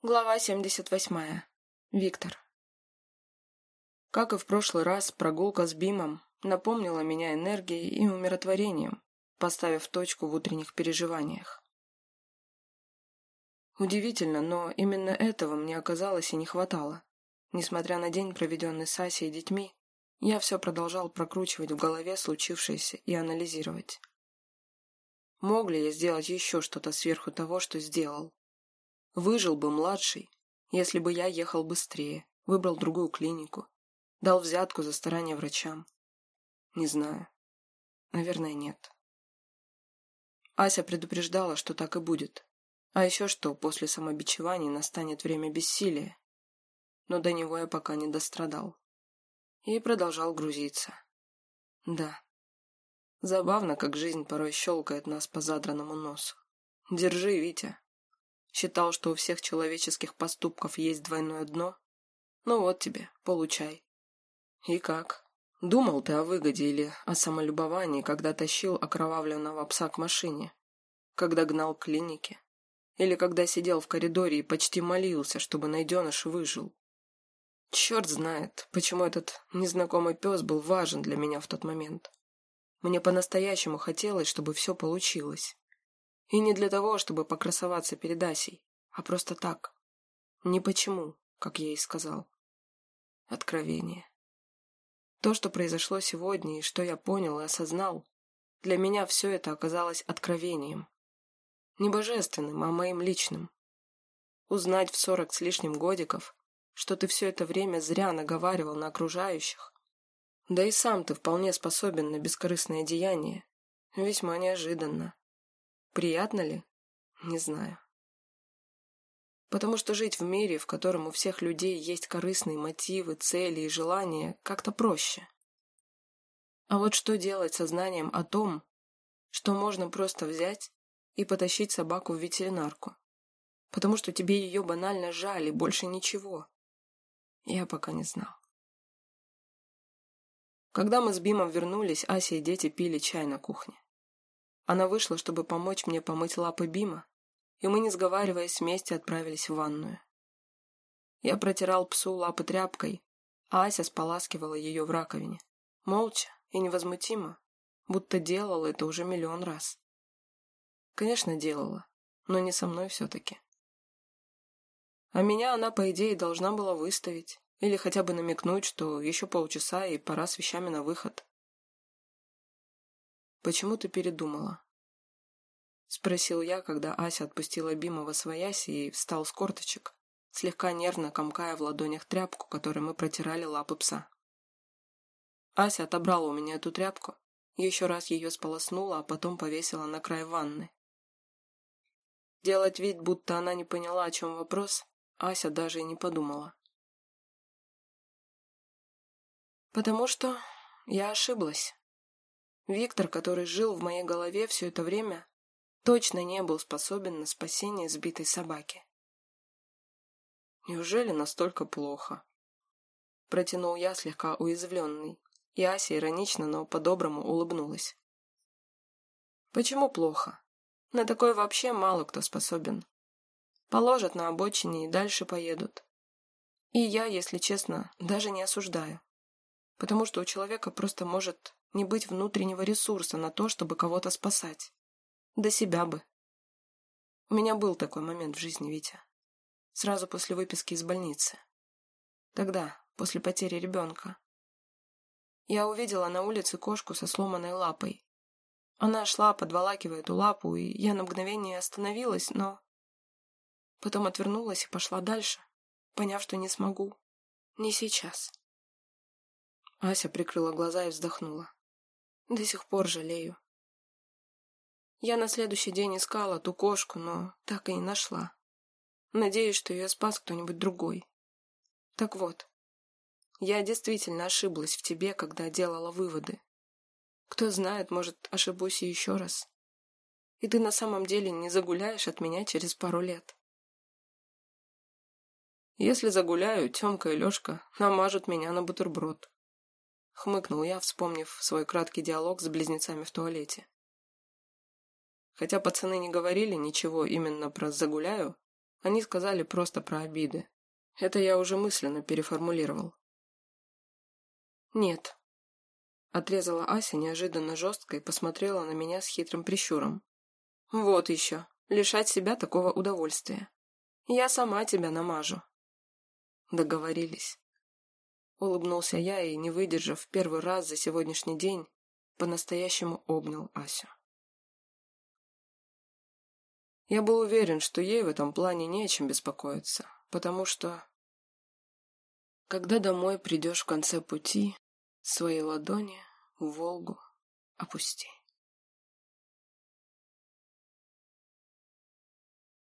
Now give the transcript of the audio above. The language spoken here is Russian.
Глава 78. Виктор. Как и в прошлый раз, прогулка с Бимом напомнила меня энергией и умиротворением, поставив точку в утренних переживаниях. Удивительно, но именно этого мне оказалось и не хватало. Несмотря на день, проведенный с Асей и детьми, я все продолжал прокручивать в голове случившееся и анализировать. Мог ли я сделать еще что-то сверху того, что сделал? Выжил бы младший, если бы я ехал быстрее, выбрал другую клинику, дал взятку за старание врачам. Не знаю. Наверное, нет. Ася предупреждала, что так и будет. А еще что, после самобичеваний настанет время бессилия. Но до него я пока не дострадал. И продолжал грузиться. Да. Забавно, как жизнь порой щелкает нас по задранному носу. Держи, Витя. Считал, что у всех человеческих поступков есть двойное дно? Ну вот тебе, получай. И как? Думал ты о выгоде или о самолюбовании, когда тащил окровавленного пса к машине? Когда гнал к клинике? Или когда сидел в коридоре и почти молился, чтобы найденыш выжил? Черт знает, почему этот незнакомый пес был важен для меня в тот момент. Мне по-настоящему хотелось, чтобы все получилось. И не для того, чтобы покрасоваться перед Асей, а просто так. Не почему, как я и сказал. Откровение. То, что произошло сегодня и что я понял и осознал, для меня все это оказалось откровением. Не божественным, а моим личным. Узнать в сорок с лишним годиков, что ты все это время зря наговаривал на окружающих, да и сам ты вполне способен на бескорыстное деяние, весьма неожиданно. Приятно ли? Не знаю. Потому что жить в мире, в котором у всех людей есть корыстные мотивы, цели и желания, как-то проще. А вот что делать со знанием о том, что можно просто взять и потащить собаку в ветеринарку, потому что тебе ее банально жаль и больше ничего, я пока не знал. Когда мы с Бимом вернулись, Ася и дети пили чай на кухне. Она вышла, чтобы помочь мне помыть лапы Бима, и мы, не сговариваясь, вместе отправились в ванную. Я протирал псу лапы тряпкой, а Ася споласкивала ее в раковине. Молча и невозмутимо, будто делала это уже миллион раз. Конечно, делала, но не со мной все-таки. А меня она, по идее, должна была выставить, или хотя бы намекнуть, что еще полчаса и пора с вещами на выход. «Почему ты передумала?» Спросил я, когда Ася отпустила Бимова своясь и встал с корточек, слегка нервно комкая в ладонях тряпку, которой мы протирали лапы пса. Ася отобрала у меня эту тряпку, еще раз ее сполоснула, а потом повесила на край ванны. Делать вид, будто она не поняла, о чем вопрос, Ася даже и не подумала. Потому что я ошиблась. Виктор, который жил в моей голове все это время, точно не был способен на спасение сбитой собаки. Неужели настолько плохо? Протянул я слегка уязвленный, и Ася иронично, но по-доброму улыбнулась. Почему плохо? На такое вообще мало кто способен. Положат на обочине и дальше поедут. И я, если честно, даже не осуждаю. Потому что у человека просто может не быть внутреннего ресурса на то, чтобы кого-то спасать. До себя бы. У меня был такой момент в жизни, Витя. Сразу после выписки из больницы. Тогда, после потери ребенка. Я увидела на улице кошку со сломанной лапой. Она шла, подволакивая эту лапу, и я на мгновение остановилась, но... Потом отвернулась и пошла дальше, поняв, что не смогу. Не сейчас. Ася прикрыла глаза и вздохнула. До сих пор жалею. Я на следующий день искала ту кошку, но так и не нашла. Надеюсь, что ее спас кто-нибудь другой. Так вот, я действительно ошиблась в тебе, когда делала выводы. Кто знает, может, ошибусь и еще раз. И ты на самом деле не загуляешь от меня через пару лет. Если загуляю, Тёмка и Лёшка намажут меня на бутерброд. Хмыкнул я, вспомнив свой краткий диалог с близнецами в туалете. Хотя пацаны не говорили ничего именно про «загуляю», Они сказали просто про обиды. Это я уже мысленно переформулировал. «Нет», — отрезала Ася неожиданно жестко и посмотрела на меня с хитрым прищуром. «Вот еще, лишать себя такого удовольствия. Я сама тебя намажу». Договорились. Улыбнулся я и, не выдержав первый раз за сегодняшний день, по-настоящему обнял Асю. Я был уверен, что ей в этом плане не о чем беспокоиться, потому что... Когда домой придешь в конце пути, свои ладони в Волгу опусти.